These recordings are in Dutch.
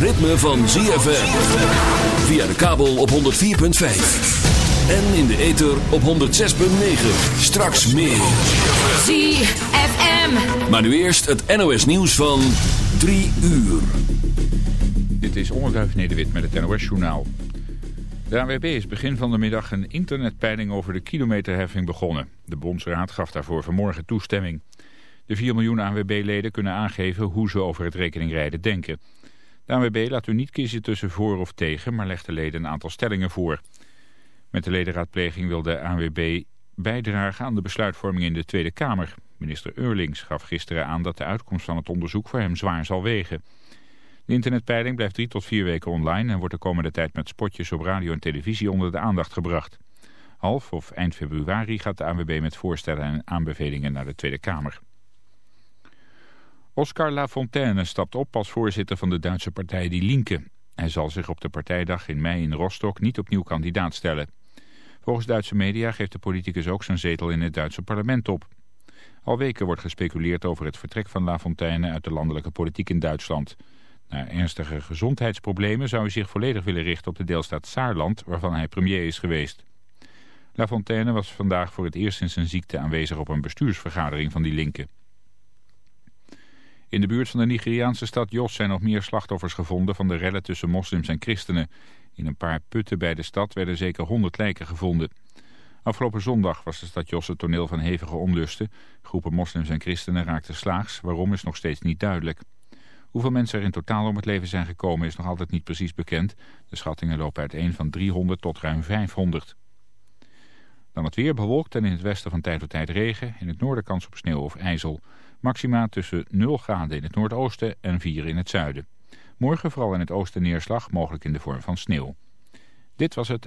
ritme van ZFM. Via de kabel op 104.5. En in de ether op 106.9. Straks meer. ZFM. Maar nu eerst het NOS nieuws van 3 uur. Dit is Onderduif Nederwit met het NOS Journaal. De ANWB is begin van de middag een internetpeiling over de kilometerheffing begonnen. De Bondsraad gaf daarvoor vanmorgen toestemming. De 4 miljoen ANWB-leden kunnen aangeven hoe ze over het rekeningrijden denken. De ANWB laat u niet kiezen tussen voor of tegen, maar legt de leden een aantal stellingen voor. Met de ledenraadpleging wil de ANWB bijdragen aan de besluitvorming in de Tweede Kamer. Minister Eurlings gaf gisteren aan dat de uitkomst van het onderzoek voor hem zwaar zal wegen. De internetpeiling blijft drie tot vier weken online en wordt de komende tijd met spotjes op radio en televisie onder de aandacht gebracht. Half of eind februari gaat de ANWB met voorstellen en aanbevelingen naar de Tweede Kamer. Oscar Lafontaine stapt op als voorzitter van de Duitse partij Die Linke. Hij zal zich op de partijdag in mei in Rostock niet opnieuw kandidaat stellen. Volgens Duitse media geeft de politicus ook zijn zetel in het Duitse parlement op. Al weken wordt gespeculeerd over het vertrek van Lafontaine uit de landelijke politiek in Duitsland. Na ernstige gezondheidsproblemen zou hij zich volledig willen richten op de deelstaat Saarland, waarvan hij premier is geweest. Lafontaine was vandaag voor het eerst sinds zijn ziekte aanwezig op een bestuursvergadering van die linken. In de buurt van de Nigeriaanse stad Jos zijn nog meer slachtoffers gevonden van de rellen tussen moslims en christenen. In een paar putten bij de stad werden zeker 100 lijken gevonden. Afgelopen zondag was de stad Jos het toneel van hevige onlusten. Groepen moslims en christenen raakten slaags, waarom is nog steeds niet duidelijk. Hoeveel mensen er in totaal om het leven zijn gekomen is nog altijd niet precies bekend. De schattingen lopen uiteen van 300 tot ruim 500. Dan het weer bewolkt en in het westen van tijd tot tijd regen. In het noorden kans op sneeuw of ijzel. Maxima tussen 0 graden in het noordoosten en 4 in het zuiden. Morgen vooral in het oosten neerslag, mogelijk in de vorm van sneeuw. Dit was het...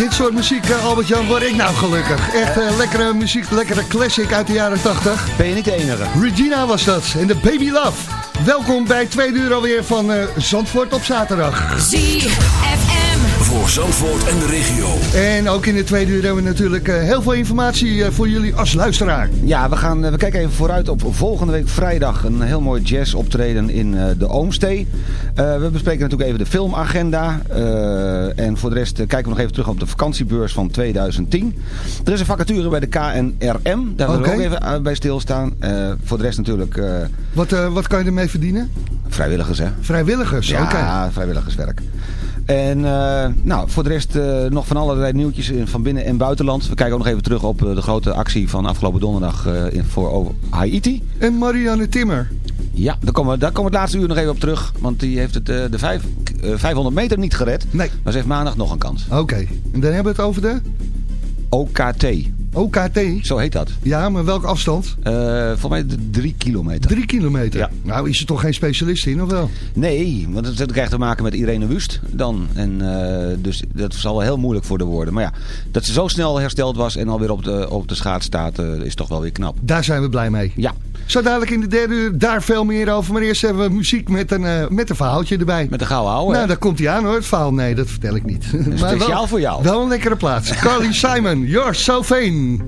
Dit soort muziek, eh, Albert-Jan, word ik nou gelukkig. Echt eh, lekkere muziek, lekkere classic uit de jaren 80. Ben je niet de enige? Regina was dat en de Baby Love. Welkom bij tweede uur alweer van eh, Zandvoort op zaterdag. ZFM. Voor Zandvoort en de regio. En ook in de tweede uur hebben we natuurlijk eh, heel veel informatie eh, voor jullie als luisteraar. Ja, we, gaan, eh, we kijken even vooruit op volgende week vrijdag. Een heel mooi jazz optreden in eh, de Oomstee. Eh, we bespreken natuurlijk even de filmagenda. Eh, en voor de rest kijken we nog even terug op de vakantiebeurs van 2010. Er is een vacature bij de KNRM. Daar willen Oké. we ook even bij stilstaan. Eh voor de rest natuurlijk eh, Wat, eh, wat kan je ermee verdienen? vrijwilligers, hè? Vrijwilligers, Ja, oké. vrijwilligerswerk. En eh, nou, voor de rest eh, nog van allerlei nieuwtjes van binnen- en buitenland. We kijken ook nog even terug op eh, de grote actie van afgelopen donderdag in, voor Haiti. En Marianne Timmer. Ja, daar komen, we, daar komen we het laatste uur nog even op terug. Want die heeft het, de vijf, eh, 500 meter niet gered. Nee. Maar ze heeft maandag nog een kans. Oké, en dan hebben we het over de OKT, OKT. zo heet dat. Ja, maar welke afstand? Eh volgens mij de drie kilometer. Drie kilometer. Ja. Nou, is er toch geen specialist in, of wel? Nee, want het, het krijgt te maken met Irene Wust dan. En, eh, dus dat zal wel heel moeilijk voor de worden. Maar ja, dat ze zo snel hersteld was en alweer op de, op de schaats staat, eh, is toch wel weer knap. Daar zijn we blij mee. Ja, Zo dadelijk in de derde uur daar veel meer over. Maar eerst hebben we muziek met een, eh, met een verhaaltje erbij. met de gouden ouwe. nou, daar komt hij aan hoor, het verhaal. Nee, dat vertel ik niet. Maar speciaal wel, voor jou. Wel een lekkere plaats. Carly Simon, You're So Vain.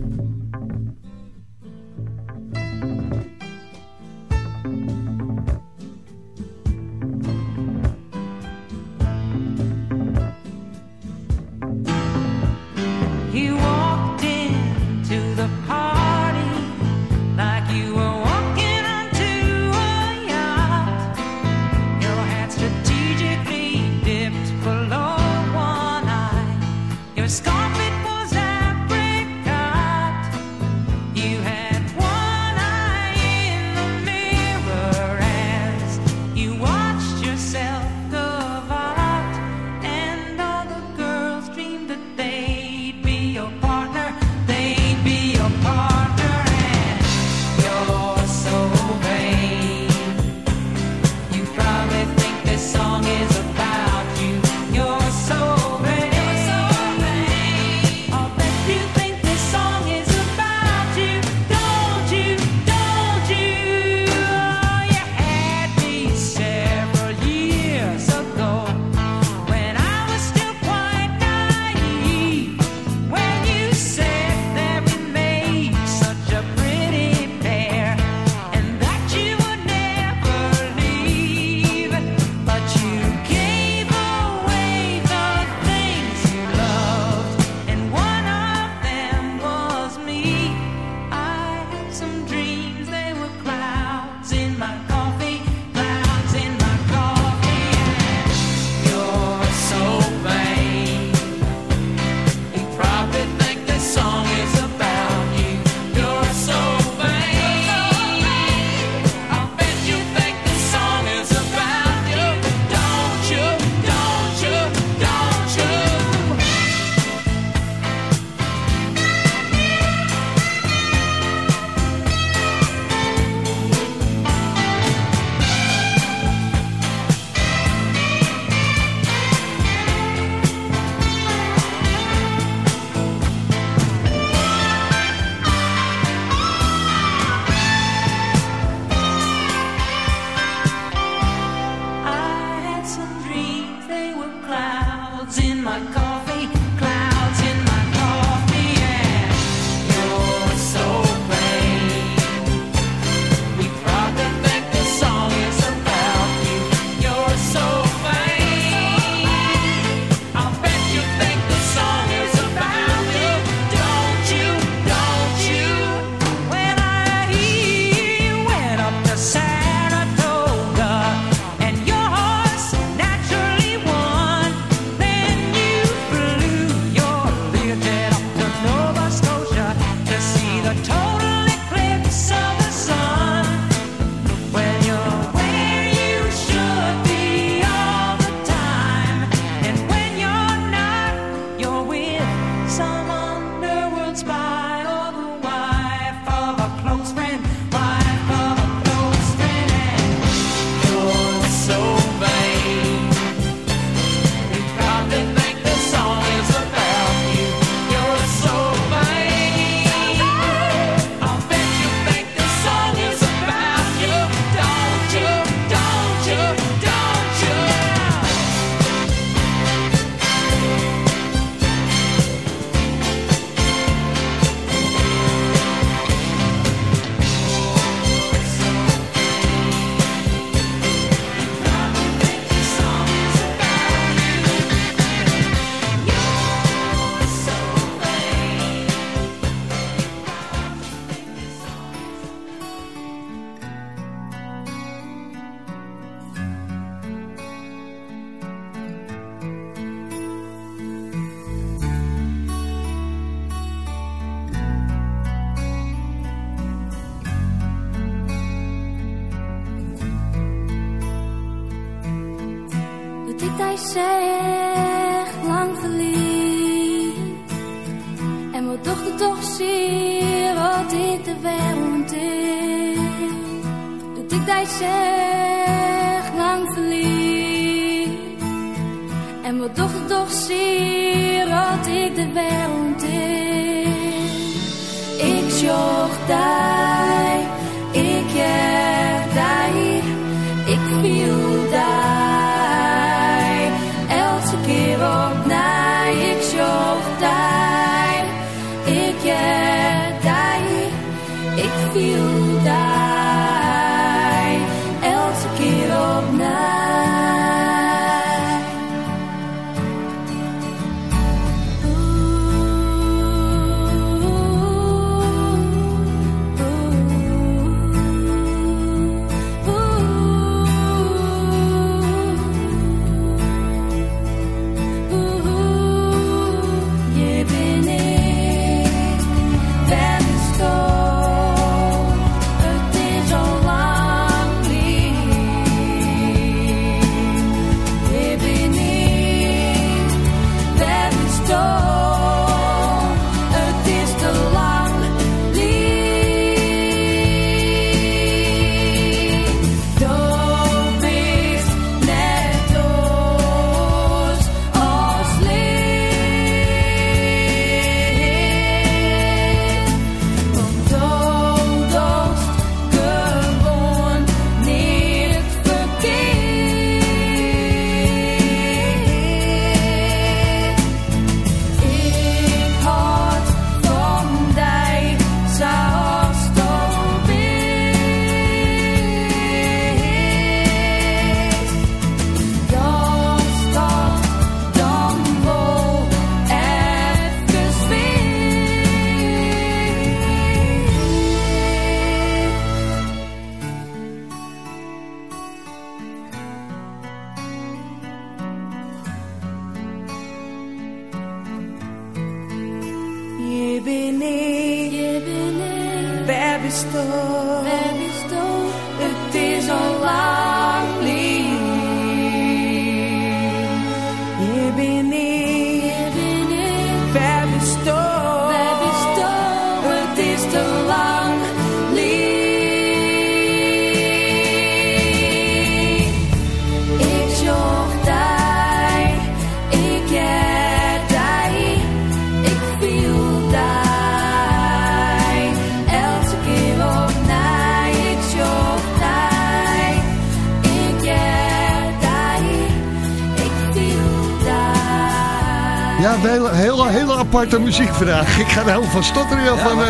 Een hele, hele, hele aparte muziek vandaag. Ik ga er helemaal van stotteren van eh,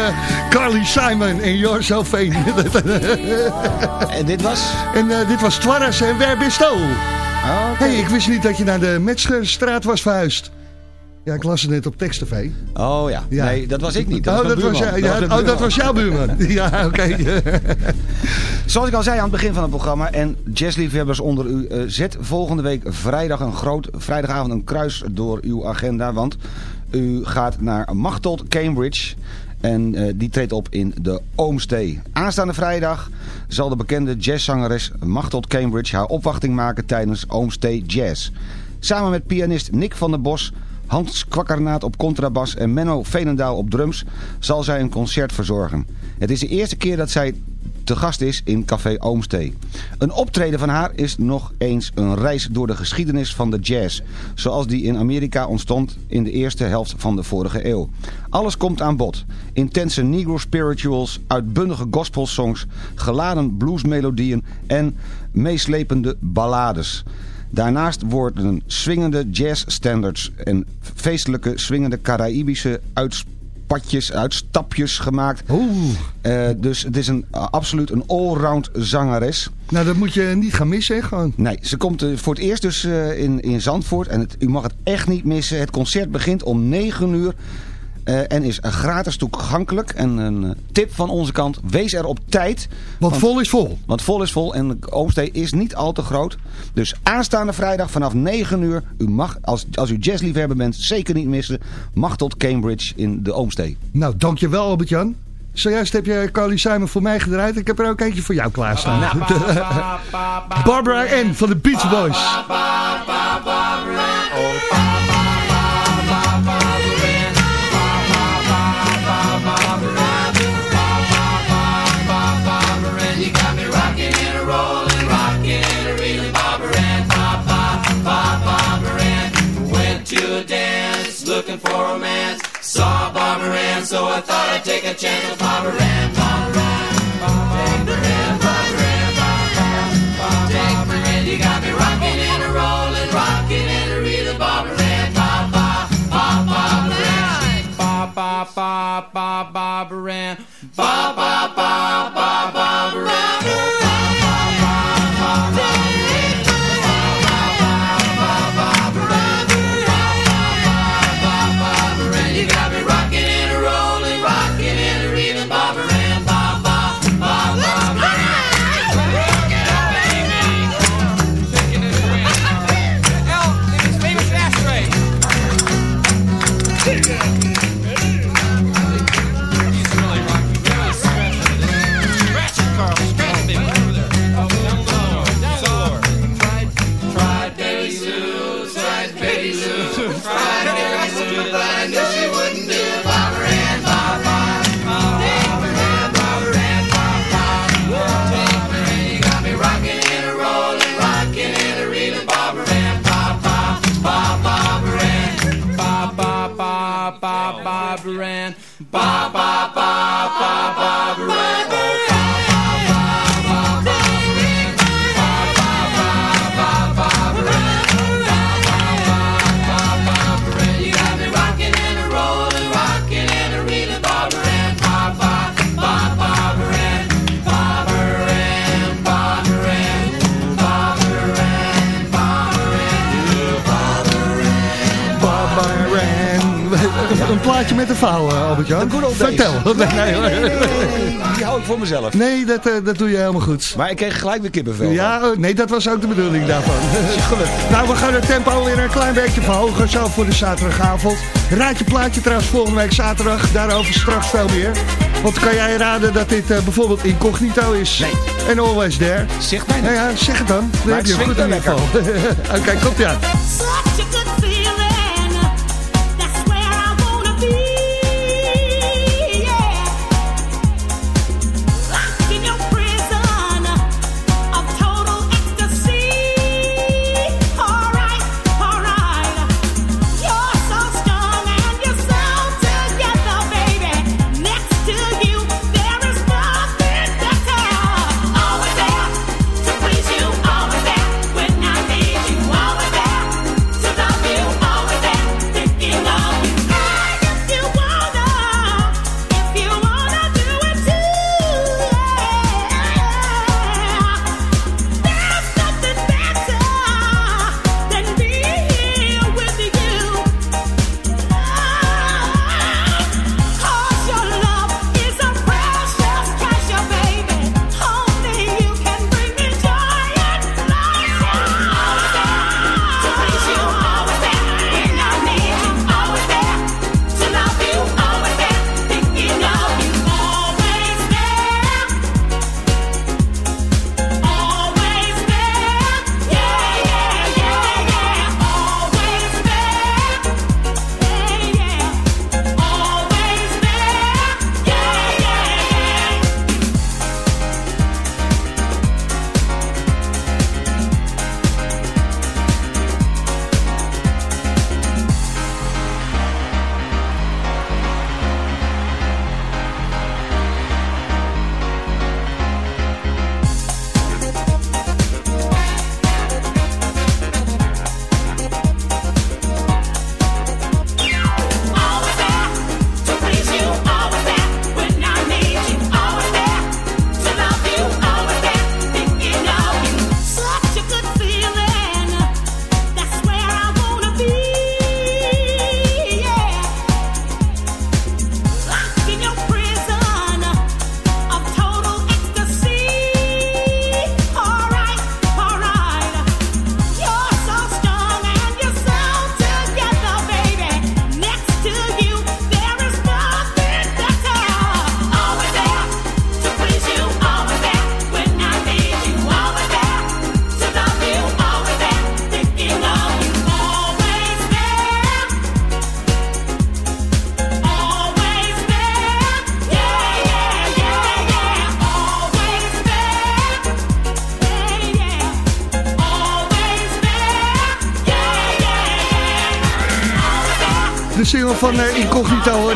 Carly Simon en Vain. En dit was? En eh, dit was Twarres en Where Bist Thou? hey, ik wist niet dat je naar de Metzgerstraat was verhuisd. Ja, ik las het net op tekst-tv. Oh ja. Ja. nee, dat was ik niet. oh, was dat was, ja, oh, dat was jouw buurman. ja, oké. Zoals ik al zei aan het begin van het programma en jazzliefhebbers onder u, eh, zet volgende week vrijdag een groot, vrijdagavond een kruis door uw agenda, want u gaat naar Machtold Cambridge en eh, die treedt op in de Oomstee. Aanstaande vrijdag zal de bekende jazzzangeres Machtold Cambridge haar opwachting maken tijdens Oomstee Jazz. Samen met pianist Nick van der Bos Hans Kwakkernaat op contrabas en Menno Veenendaal op drums zal zij een concert verzorgen. Het is de eerste keer dat zij te gast is in Café Oomstee. Een optreden van haar is nog eens een reis door de geschiedenis van de jazz, zoals die in Amerika ontstond in de eerste helft van de vorige eeuw. Alles komt aan bod. Intense negro spirituals, uitbundige gospelsongs, geladen bluesmelodieën en meeslepende ballades. Daarnaast worden swingende jazzstandards en feestelijke swingende Caraïbische uitspatjes, uitstapjes gemaakt. Eh, dus het is een, absoluut een allround zangeres. Nou, dat moet je niet gaan missen, hè, gewoon. Nee, ze komt eh, voor het eerst dus eh, in, in Zandvoort. En het, u mag het echt niet missen. Het concert begint om 9 uur. Eh, en is gratis toegankelijk. En een eh, tip van onze kant. Wees er op tijd. Want vol is vol. Want vol is vol. En de Oomstee is niet al te groot. Dus aanstaande vrijdag vanaf 9 uur. U mag, als, als u jazzliefhebber bent, zeker niet missen. Mag tot Cambridge in de Oomstee. Nou, dankjewel Albert-Jan. Zojuist heb je Carly Simon voor mij gedraaid. Ik heb er ook eentje voor jou klaarstaan. Barbara Ann van de Beach Boys. Looking for romance. Saw Barbara Ann, so I thought I'd take a chance with Barbara Ann. Barbara Ann, Barbara Ann, Barbara Ann, Barbara Ann. You got me rocking and a rolling, rocking and a reeling, Barbara Ann. Ba, ba, ba, Barbara Ann. Ba, ba, ba, ba, Barbara Ann. Ba, ba, ba, ba, Barbara Ann. Ba, ba, Barbara Ann, ba ba ba ba Barbara Ann. Met een vouw, eh, Albert-Jan. Vertel. Nee, Nee, nee, nee, nee, nee, die hou ik voor mezelf. Nee, dat, eh, dat doe je helemaal goed. Maar ik kreeg gelijk weer kippenvel. Ja, oh, nee, dat was ook de bedoeling daarvan. nou, we gaan het tempo weer een klein beetje verhogen, zo voor de zaterdagavond. Raad je plaatje trouwens volgende week zaterdag, daarover straks veel meer. Want kan jij raden dat dit eh, bijvoorbeeld incognito is? Nee. En Always There? Zeg mij niet. Nou ja, zeg het dan. Dan Maar heb je goed in wel ieder geval. Oké, komt ja.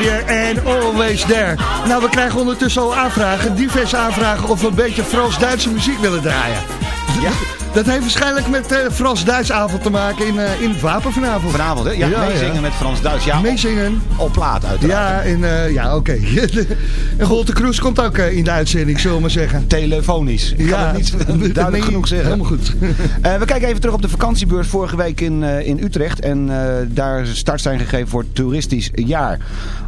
Je en Always There. Nou, we krijgen ondertussen al aanvragen, diverse aanvragen of we een beetje Frans-Duitse muziek willen draaien. Ja. Dat heeft waarschijnlijk met eh Frans-Duits avond te maken in, eh, in het Wapen vanavond. Vanavond, hè? Ja, meezingen met Frans-Duits. Ja, Meezingen. op plaat uiteraard. Ja, en, eh, ja oké. en Golte Kroes komt ook eh, in de uitzending, zullen we maar zeggen. Telefonisch. Ik kan het niet dat duidelijk genoeg zeggen. Helemaal goed. Eh, we kijken even terug op de vakantiebeurs vorige week in, eh, in Utrecht. En eh, daar start zijn gegeven voor toeristisch jaar.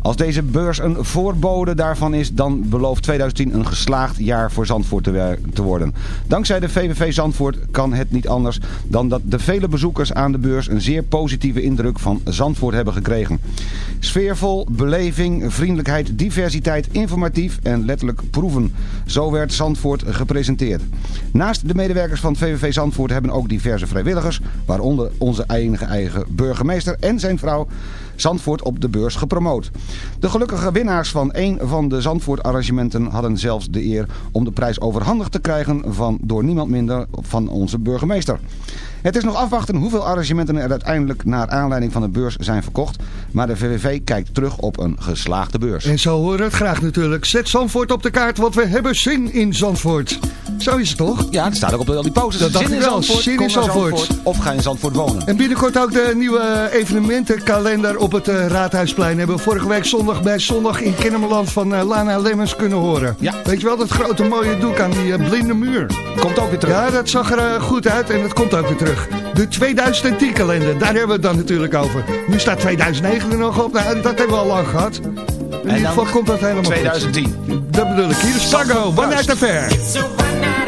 Als deze beurs een voorbode daarvan is, dan belooft 2010 een geslaagd jaar voor Zandvoort te, te worden. Dankzij de VVV Zandvoort kan het niet anders dan dat de vele bezoekers aan de beurs een zeer positieve indruk van Zandvoort hebben gekregen. Sfeervol, beleving, vriendelijkheid, diversiteit, informatief en letterlijk proeven. Zo werd Zandvoort gepresenteerd. Naast de medewerkers van VVV Zandvoort hebben ook diverse vrijwilligers, waaronder onze enige eigen burgemeester en zijn vrouw, Zandvoort op de beurs gepromoot. De gelukkige winnaars van een van de Zandvoort-arrangementen hadden zelfs de eer om de prijs overhandigd te krijgen van door niemand minder van onze burgemeester. Het is nog afwachten hoeveel arrangementen er uiteindelijk naar aanleiding van de beurs zijn verkocht, maar de VVV kijkt terug op een geslaagde beurs. En zo horen we het graag natuurlijk. Zet Zandvoort op de kaart, want we hebben zin in Zandvoort. Zo is het toch? Ja, het staat ook op de, al die posters. Dat dacht Zin ik in wel, Zandvoort, zin in Zandvoort. Of ga in Zandvoort wonen. En binnenkort ook de nieuwe evenementenkalender op het eh, Raadhuisplein. Hebben we vorige week zondag bij Zondag in Kennemerland van eh, Lana Lemmens kunnen horen. Ja. Weet je wel, dat grote mooie doek aan die eh, blinde muur. Komt ook weer terug. Ja, dat zag er goed uit en dat komt ook weer terug. De 2010 kalender, daar hebben we het dan natuurlijk over. Nu staat 2009 er nog op, nou, dat hebben we al lang gehad. In ieder geval komt dat helemaal 2010. goed. Dat bedoel ik. Hier is Tango, One Night Affair.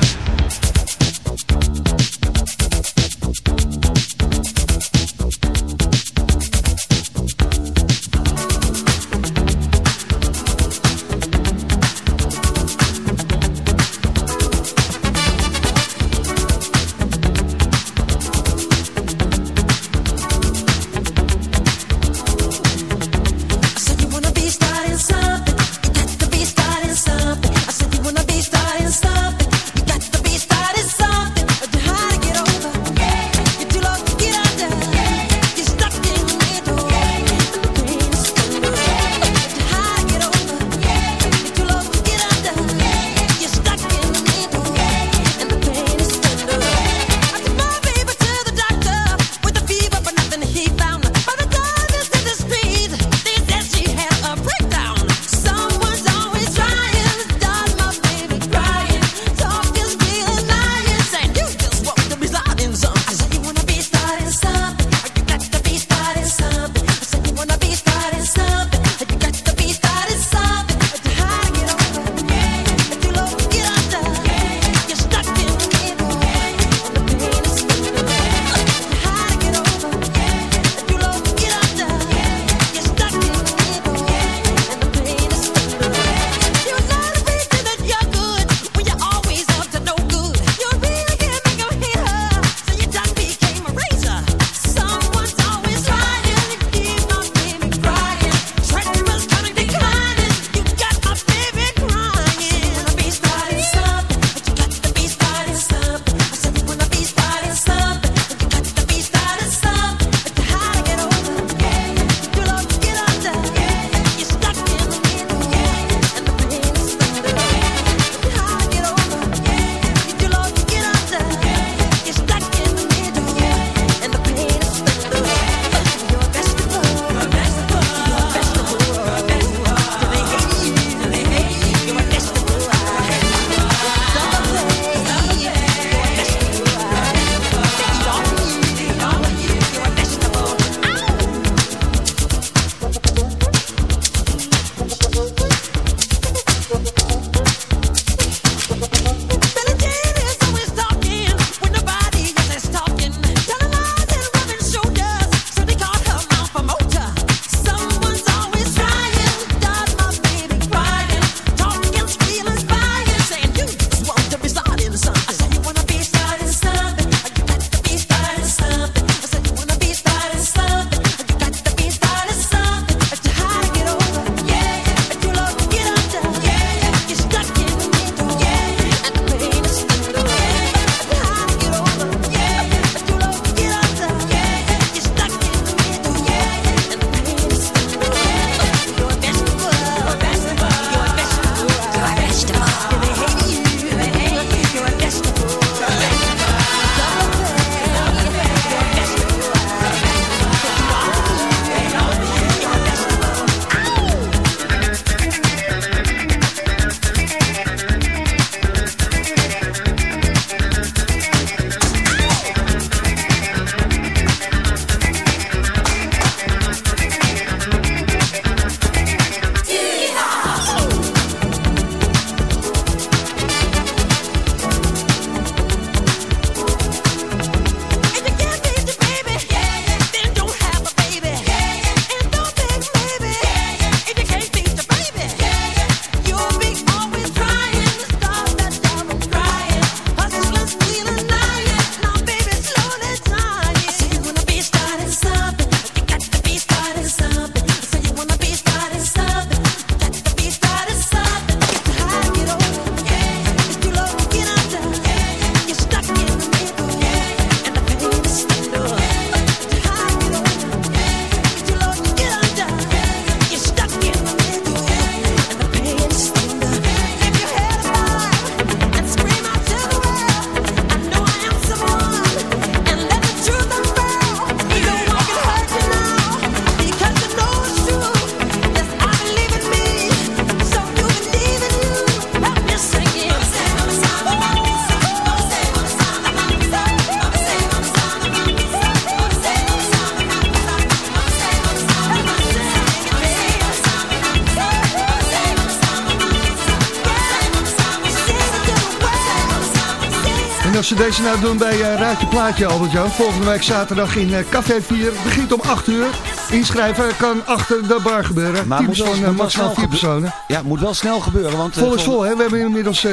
Ze nou doen bij uh, Raadje Plaatje, Albert-Jan. Volgende week zaterdag in uh, Café 4. Het begint om 8 uur. Inschrijven kan achter de bar gebeuren. Maar Teams moet wel- van moet maximaal snel 4 gebe- personen. Ja, het moet wel snel gebeuren. Want, eh, Vol is vol- hè? We hebben inmiddels uh,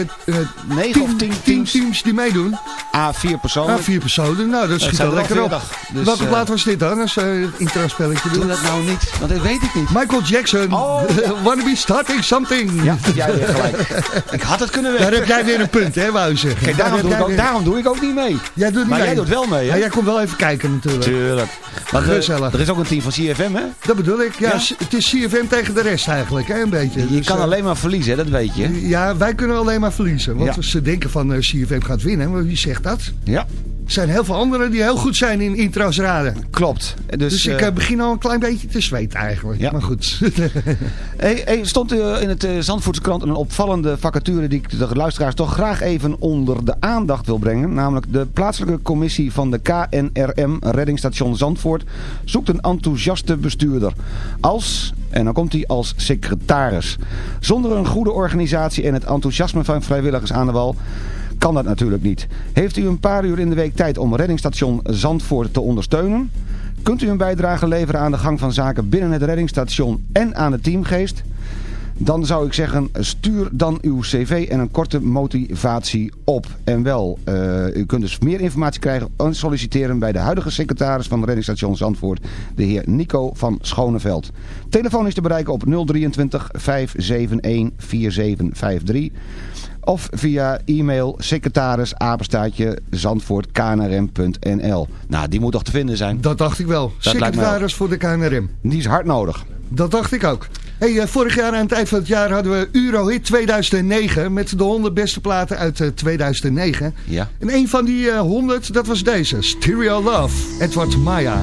9 of 10 teams. teams die meedoen. A4 personen. A4 personen, nou dat schiet wel er lekker op. 40, dus, Welke plaat was dit dan, als uh, intro-spelletje doen? Doe dat nou niet, want dat weet ik niet. Michael Jackson, Wanna Be Starting Something. Ja, jij weer gelijk. Ik had het kunnen weten. Daar heb jij weer een punt, hè, wou je zeggen. Kijk, Daar daarom, doe ik ook, weer- daarom doe ik ook niet mee. Jij doet niet maar mee. jij doet wel mee, hè? Ja, jij komt wel even kijken natuurlijk. Tuurlijk. Want, eh, Gezellig. er is ook een team van CFM, hè? Dat bedoel ik. Ja, het is CFM tegen de rest eigenlijk, hè, een beetje. Je Dus, kan eh, alleen maar verliezen, hè? dat weet je. Ja, wij kunnen alleen maar verliezen. Want Ja. ze denken van eh, CFM gaat winnen. Maar wie zegt dat? Ja, Er zijn heel veel anderen die heel goed zijn in intro's raden. klopt. Dus, Dus, ik eh, eh, begin al een klein beetje te zweten eigenlijk. Ja. Maar goed. Hey, hey, stond eh, in het Zandvoortse krant een opvallende vacature die ik de luisteraars toch graag even onder de aandacht wil brengen. Namelijk de plaatselijke commissie van de KNRM Reddingsstation Zandvoort zoekt een enthousiaste bestuurder. Als, en dan komt hij als secretaris. Zonder een goede organisatie en het enthousiasme van vrijwilligers aan de wal kan dat natuurlijk niet. Heeft u een paar uur in de week tijd om Reddingsstation Zandvoort te ondersteunen? Kunt u een bijdrage leveren aan de gang van zaken binnen het reddingsstation en aan de teamgeest? Dan zou ik zeggen, stuur dan uw cv en een korte motivatie op. En wel, eh, u kunt dus meer informatie krijgen en solliciteren bij de huidige secretaris van reddingsstation Zandvoort, de heer Nico van Schoneveld. Telefoon is te bereiken op 023 571 4753. Of via e-mail secretaris apenstaatje zandvoortknrm.nl. Nou, die moet toch te vinden zijn? Dat dacht ik wel. Secretaris voor de KNRM. Die is hard nodig. Dat dacht ik ook. Hey, eh, vorig jaar aan het eind van het jaar hadden we Eurohit 2009 met de 100 beste platen uit eh, 2009. Ja. En een van die eh, 100, dat was deze, Stereo Love, Edward Maya.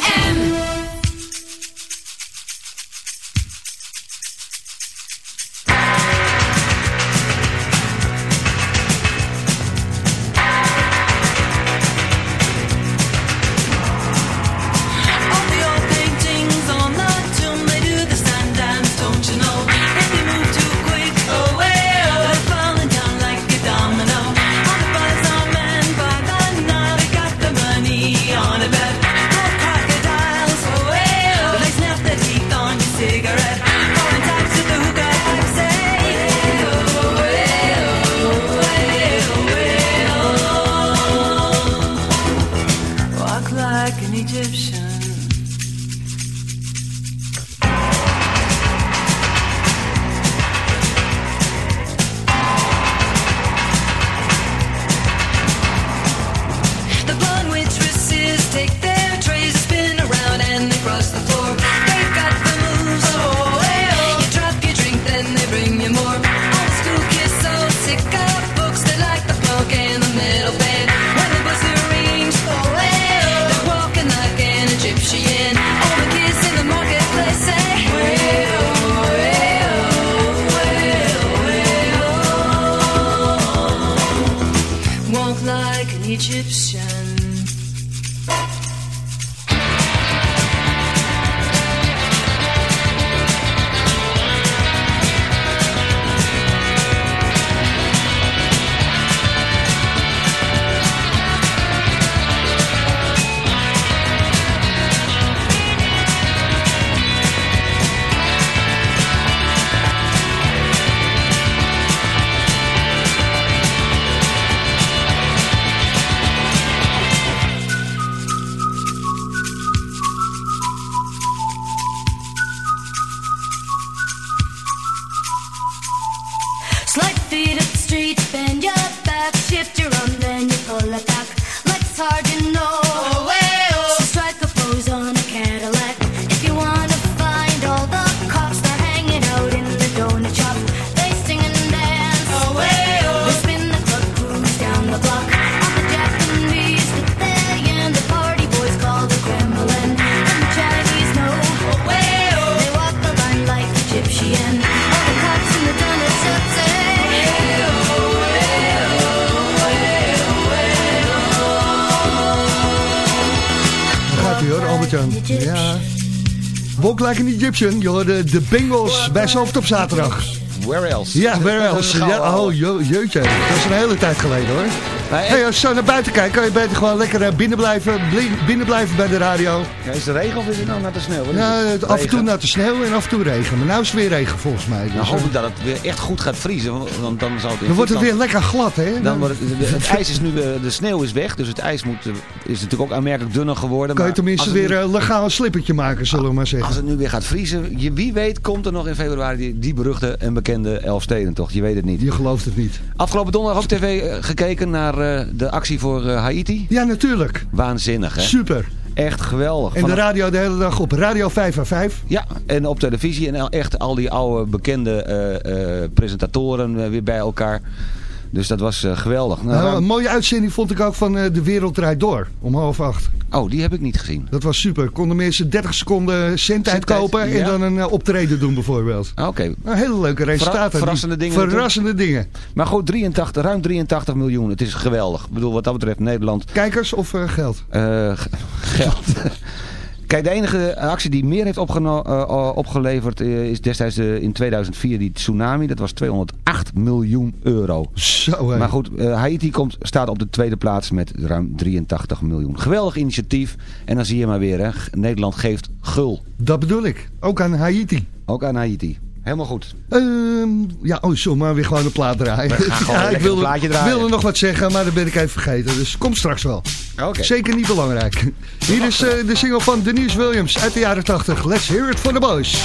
Egyptian. Je hoorde de Bengals bij Zalft op zaterdag. Where else? Ja, where else? Ja, oh, je- jeetje. Dat is een hele tijd geleden hoor. Hey, als je zo naar buiten kijkt, kan je beter gewoon lekker eh, binnen blijven, bli- binnen blijven bij de radio. Ja, is het regen of is het nou naar de sneeuw? Ja, af en toe naar de sneeuw en af en toe regen. Maar nu is het weer regen volgens mij. Nou Dus, hoop eh, ik dat het weer echt goed gaat vriezen, want- dan zal het dan wordt het weer lekker glad, hè? Dan wordt het, de- het ijs is nu, eh, de sneeuw is weg, dus het ijs moet, is natuurlijk ook aanmerkelijk dunner geworden. kan je tenminste weer nu- een legaal een slippertje maken, zullen we maar zeggen. Als het nu weer gaat vriezen, wie weet komt er nog in februari die, die beruchte en bekende Elfstedentocht. Je weet het niet. Je gelooft het niet. Afgelopen donderdag ook tv eh, gekeken naar eh, de actie voor eh, Haiti. Ja, natuurlijk. Waanzinnig, hè? Super. Echt geweldig. En de radio de hele dag op Radio 5 à 5. Ja, en op televisie en echt al die oude bekende presentatoren weer bij elkaar. Dus dat was eh, geweldig. Nou, Nou, een mooie uitzending vond ik ook van eh, De Wereld Draait Door. Om half acht. Oh, die heb ik niet gezien. Dat was super. Konden mensen 30 seconden Zendtijd, kopen en dan een eh, optreden doen bijvoorbeeld. Oké. Een hele leuke resultaten. Verra- verrassende dingen Verrassende dingen. Maar goed, 83, ruim 83 miljoen. Het is geweldig. Ik bedoel, wat dat betreft Nederland... Kijkers of geld? geld. Kijk, de enige actie die meer heeft eh, eh, opgeleverd eh, is destijds in 2004 die tsunami. Dat was 208 miljoen euro. Zo, hè. Maar goed, Haiti komt, staat op de tweede plaats met ruim 83 miljoen. Geweldig initiatief. En dan zie je maar weer, hè. Nederland geeft gul. Dat bedoel ik. Ook aan Haiti. Ook aan Haiti. Helemaal goed. Ehm, ja, oh, we maar weer gewoon een plaat draaien. Ja, ik wilde, een plaatje draaien. wilde nog wat zeggen, maar dat ben ik even vergeten. Dus kom straks wel. Zeker niet belangrijk. Hier is eh, de single van Denise Williams uit de jaren 80. Let's hear it for the boys.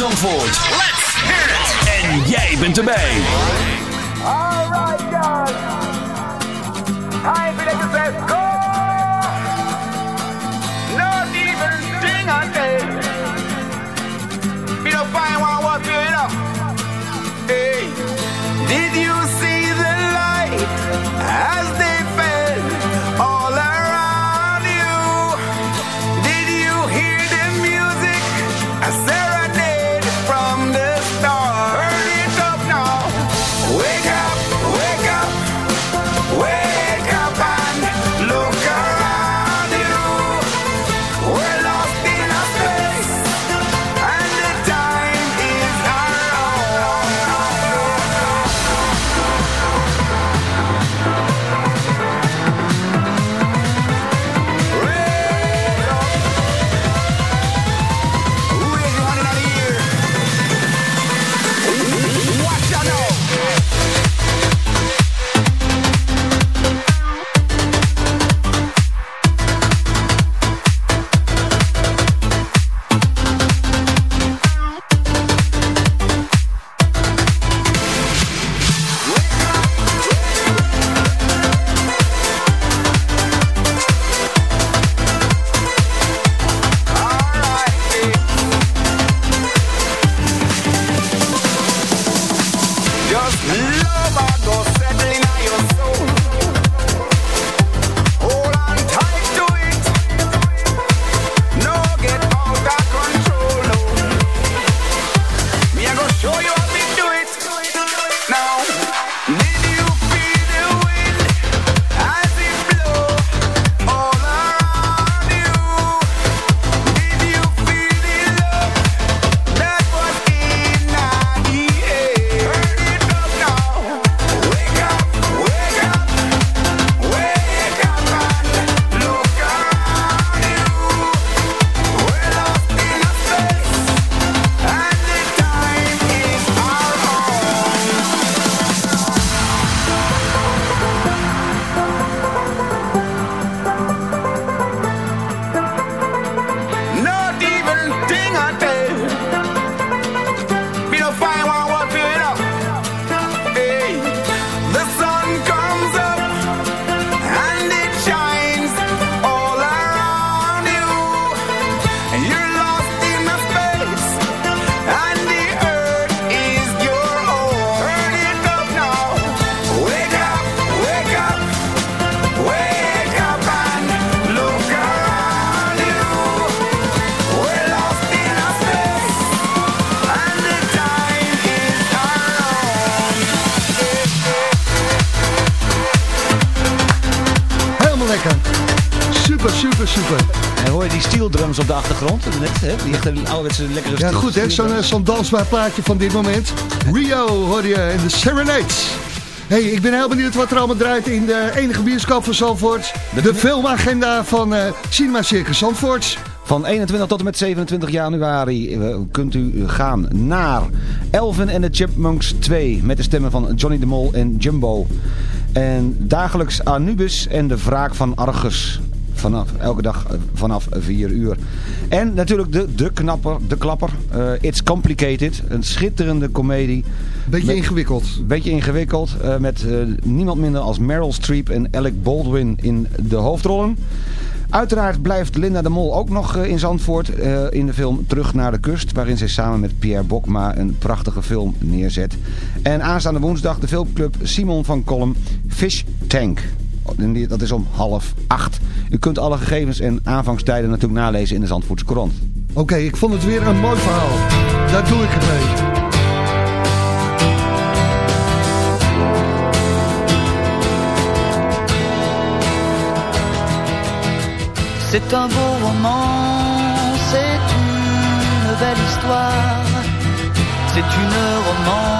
Zandvoort. Hè? Die echt een ouderwetse lekkere Ja, goed hè, zo'n eh, zo'n dansbaar plaatje van dit moment. Rio hoor je en de Serenades. hey, ik ben heel benieuwd wat er allemaal draait in de enige bioscoop van Zandvoort. De, filmagenda van eh Cinema Circus Zandvoort. Van 21 tot en met 27 januari eh, kunt u gaan naar Elven en de Chipmunks 2 met de stemmen van Johnny de Mol en Jumbo. En dagelijks Anubis en de wraak van Argus. Vanaf, elke dag eh, vanaf 4 uur. En natuurlijk de, de knapper, de klapper. eh, It's Complicated. Een schitterende komedie. Beetje ingewikkeld. Beetje ingewikkeld. eh, met niemand minder als Meryl Streep en Alec Baldwin in de hoofdrollen. Uiteraard blijft Linda de Mol ook nog in Zandvoort in de film Terug naar de Kust. Waarin zij samen met Pierre Bokma een prachtige film neerzet. En aanstaande woensdag de filmclub Simon van Kolm Fish Tank. Dat is om half acht. U kunt alle gegevens en aanvangstijden natuurlijk nalezen in de Zandvoortse Courant. Oké, ik vond het weer een mooi verhaal. Daar doe ik het mee. C'est un beau roman, c'est une belle histoire, c'est une romance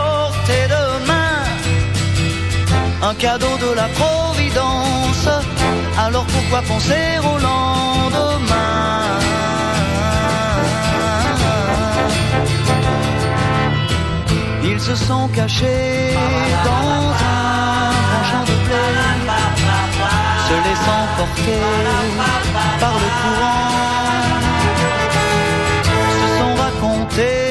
Un cadeau de la Providence. Alors pourquoi penser au lendemain Ils se sont cachés dans un grand champ de blé, se laissant porter par le courant, se sont racontés